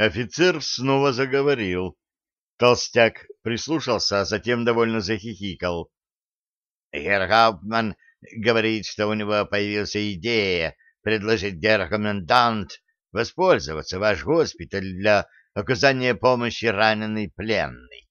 Офицер снова заговорил. Толстяк прислушался, а затем довольно захихикал. Герр Гауптман говорит, что у него появилась идея предложить герр-комендант воспользоваться ваш госпиталь для оказания помощи раненой пленной.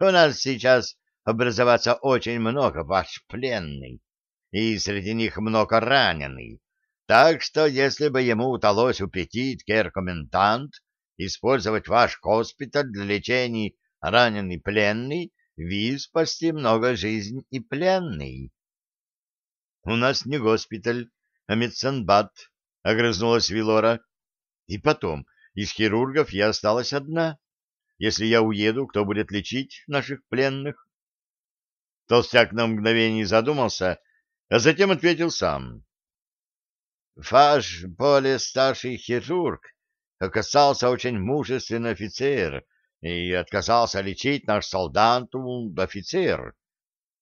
У нас сейчас образоваться очень много ваш пленный, и среди них много раненый. Так что, если бы ему удалось упретить гер-комендант использовать ваш госпиталь для лечения раненый пленный, ви спасти много жизнь и пленный. — У нас не госпиталь, а медсанбат, — огрызнулась Вилора. — И потом, из хирургов я осталась одна. Если я уеду, кто будет лечить наших пленных? Толстяк на мгновение задумался, а затем ответил сам. Ваш более старший хирург оказался очень мужественный офицер и отказался лечить наш солдат-офицер.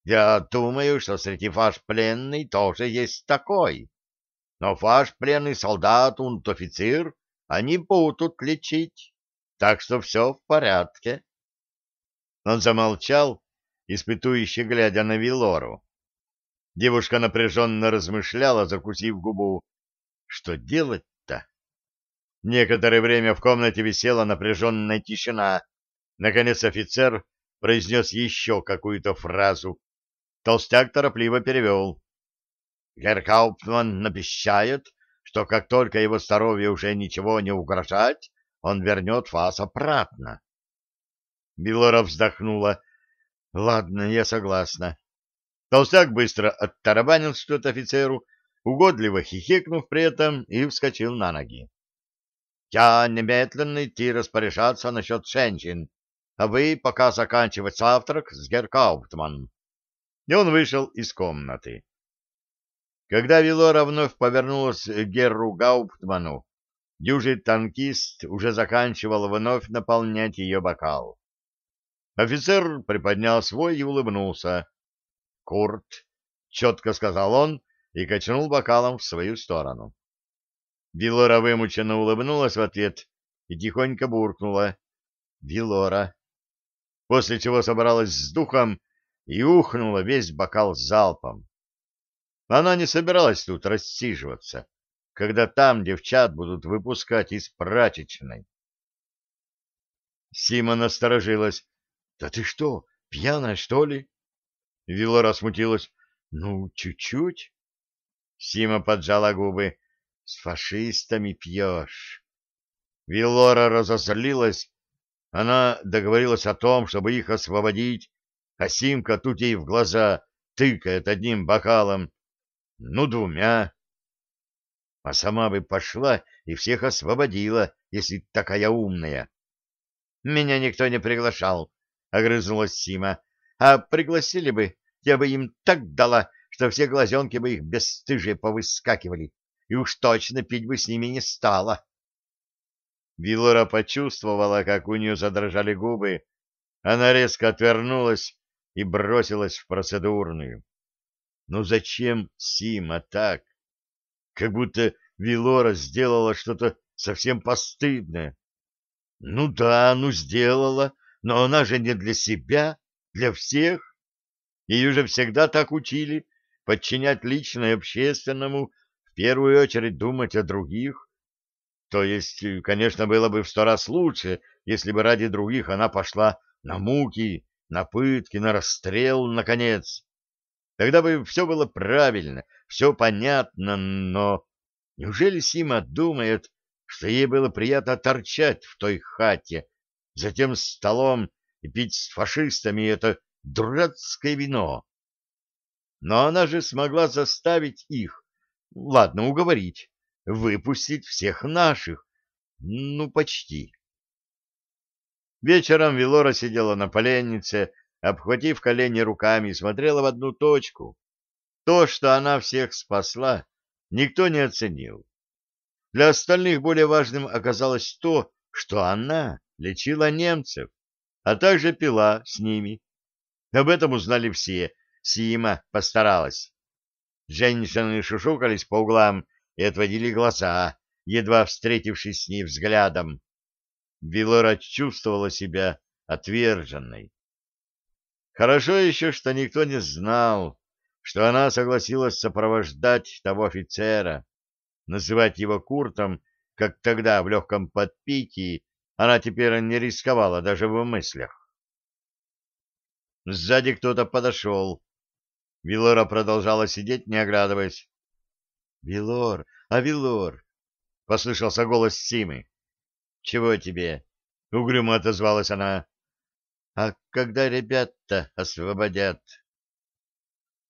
Я думаю, что среди ваш пленный тоже есть такой. Но ваш пленный солдат und офицер они будут лечить, так что все в порядке. Он замолчал, испытующе глядя на Вилору. Девушка напряженно размышляла, закусив губу. Что делать-то? Некоторое время в комнате висела напряженная тишина. Наконец офицер произнес еще какую-то фразу. Толстяк торопливо перевел. Геркауптман обещает, что как только его здоровью уже ничего не угрожает, он вернет вас обратно. Белора вздохнула. — Ладно, я согласна. Толстяк быстро оттарабанил что-то офицеру, угодливо хихикнув при этом, и вскочил на ноги. — Я немедленно идти распоряжаться насчет женщин, а вы пока заканчивать завтрак с Геркауптманом. И он вышел из комнаты. Когда Вилора вновь повернулась к Герру Гауптману, дюжий танкист уже заканчивал вновь наполнять ее бокал. Офицер приподнял свой и улыбнулся. «Курт», — четко сказал он, и качнул бокалом в свою сторону. Вилора вымученно улыбнулась в ответ и тихонько буркнула «Вилора», после чего собралась с духом и ухнула весь бокал залпом. Она не собиралась тут рассиживаться, когда там девчат будут выпускать из прачечной. Сима насторожилась. — Да ты что, пьяная, что ли? Вилора смутилась. — Ну, чуть-чуть. Сима поджала губы. С фашистами пьешь. Вилора разозлилась. Она договорилась о том, чтобы их освободить, а Симка тут ей в глаза тыкает одним бокалом. Ну, двумя. А сама бы пошла и всех освободила, если такая умная. — Меня никто не приглашал, — огрызнулась Сима. — А пригласили бы, я бы им так дала, что все глазенки бы их бесстыжие повыскакивали, и уж точно пить бы с ними не стала. Вилора почувствовала, как у нее задрожали губы. Она резко отвернулась и бросилась в процедурную. Ну зачем Сима так? Как будто Вилора сделала что-то совсем постыдное. Ну да, ну сделала, но она же не для себя, для всех. Ее же всегда так учили, подчинять личное общественному, первую очередь думать о других. То есть, конечно, было бы в сто раз лучше, если бы ради других она пошла на муки, на пытки, на расстрел, наконец. Тогда бы все было правильно, все понятно, но неужели Сима думает, что ей было приятно торчать в той хате, за тем столом и пить с фашистами это дурацкое вино? Но она же смогла заставить их, ладно, уговорить, выпустить всех наших. Ну, почти. Вечером Вилора сидела на поленнице, обхватив колени руками, и смотрела в одну точку. То, что она всех спасла, никто не оценил. Для остальных более важным оказалось то, что она лечила немцев, а также пила с ними. Об этом узнали все, Сима постаралась. Женщины шушукались по углам и отводили глаза, едва встретившись с ней взглядом. Вилора чувствовала себя отверженной. Хорошо еще, что никто не знал, что она согласилась сопровождать того офицера, называть его Куртом, как тогда в легком подпитии, она теперь не рисковала даже в мыслях. Сзади кто-то подошел. Вилора продолжала сидеть, не оглядываясь. — Вилор, а Вилор! — послышался голос Симы. — Чего тебе? — угрюмо отозвалась она. — А когда ребят-то освободят?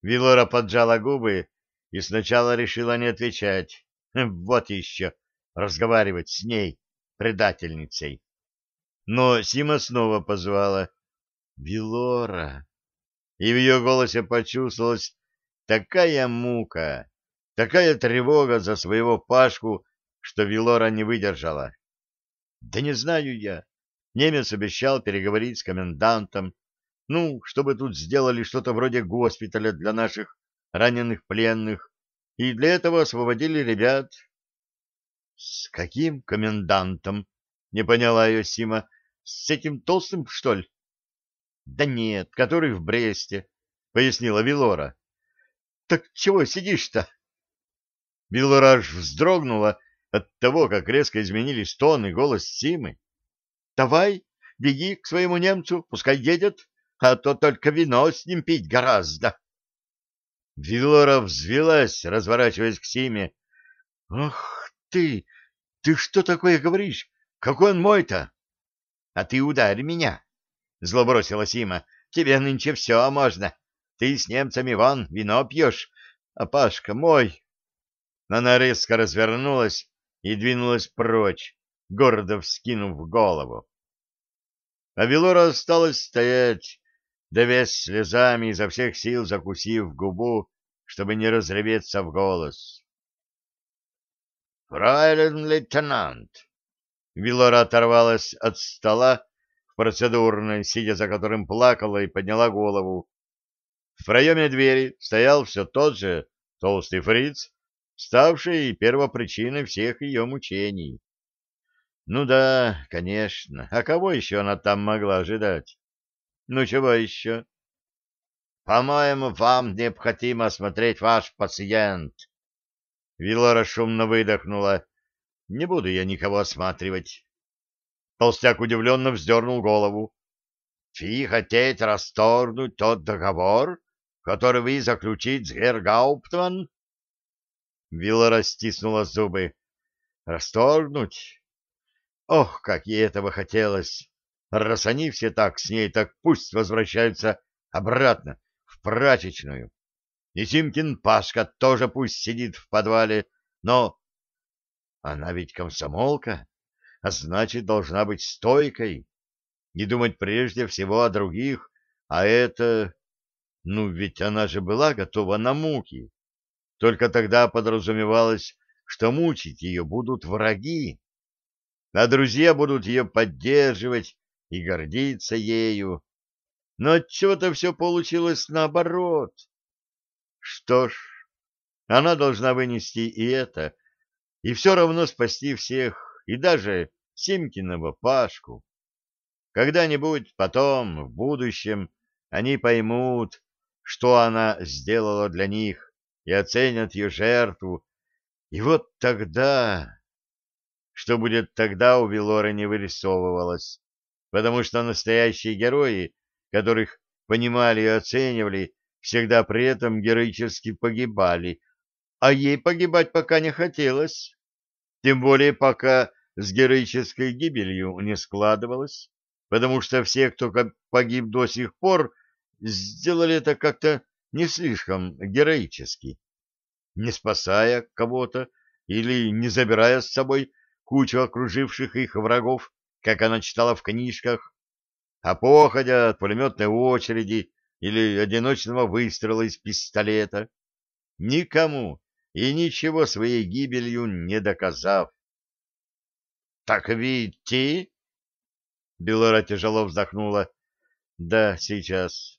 Вилора поджала губы и сначала решила не отвечать. Вот еще, разговаривать с ней, предательницей. Но Сима снова позвала. «Вилора!» И в ее голосе почувствовалась такая мука, такая тревога за своего Пашку, что Вилора не выдержала. «Да не знаю я. Немец обещал переговорить с комендантом. Ну, чтобы тут сделали что-то вроде госпиталя для наших раненых пленных, и для этого освободили ребят». «С каким комендантом?» — не поняла ее Сима. «С этим толстым, что ли?» Да нет, который в Бресте, — пояснила Вилора. — Так чего сидишь-то? Вилора аж вздрогнула от того, как резко изменились тон и голос Симы. — Давай, беги к своему немцу, пускай едет, а то только вино с ним пить гораздо. Вилора взвелась, разворачиваясь к Симе. — Ах ты! Ты что такое говоришь? Какой он мой-то? — А ты ударь меня! — зло бросила Сима. — Тебе нынче все можно. Ты с немцами вон вино пьешь, а Пашка мой. Она резко развернулась и двинулась прочь, гордо вскинув голову. А Велора осталась стоять, давясь слезами, изо всех сил закусив губу, чтобы не разреветься в голос. «Фрайлен лейтенант!» Вилора оторвалась от стола процедурной, сидя за которым плакала и подняла голову. В проеме двери стоял все тот же толстый фриц, ставший первопричиной всех ее мучений. Ну да, конечно, а кого еще она там могла ожидать? Ну чего еще? По-моему, вам необходимо осмотреть ваш пациент. Вилора шумно выдохнула. Не буду я никого осматривать. Толстяк удивленно вздернул голову. — Вы хотите расторгнуть тот договор, который вы заключить с Гергауптман? Вилла растиснула зубы. — Расторгнуть? Ох, как ей этого хотелось! Раз они все так с ней, так пусть возвращаются обратно, в прачечную. И Симкин Пашка тоже пусть сидит в подвале, но... Она ведь комсомолка а значит, должна быть стойкой, не думать прежде всего о других, а это... Ну, ведь она же была готова на муки. Только тогда подразумевалось, что мучить ее будут враги, а друзья будут ее поддерживать и гордиться ею. Но отчего-то все получилось наоборот. Что ж, она должна вынести и это, и все равно спасти всех, и даже Симкиного Пашку. Когда-нибудь потом, в будущем, они поймут, что она сделала для них, и оценят ее жертву. И вот тогда... Что будет тогда, у Вилоры не вырисовывалось, потому что настоящие герои, которых понимали и оценивали, всегда при этом героически погибали, а ей погибать пока не хотелось. Тем более пока с героической гибелью не складывалось, потому что все, кто погиб до сих пор, сделали это как-то не слишком героически, не спасая кого-то или не забирая с собой кучу окруживших их врагов, как она читала в книжках, а походя от пулеметной очереди или одиночного выстрела из пистолета, никому и ничего своей гибелью не доказав. — Так видите? Белора тяжело вздохнула. — Да, сейчас.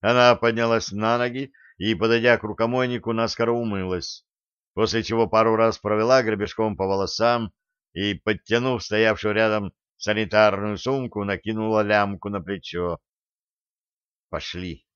Она поднялась на ноги и, подойдя к рукомойнику, наскоро умылась, после чего пару раз провела гребешком по волосам и, подтянув стоявшую рядом санитарную сумку, накинула лямку на плечо. Пошли.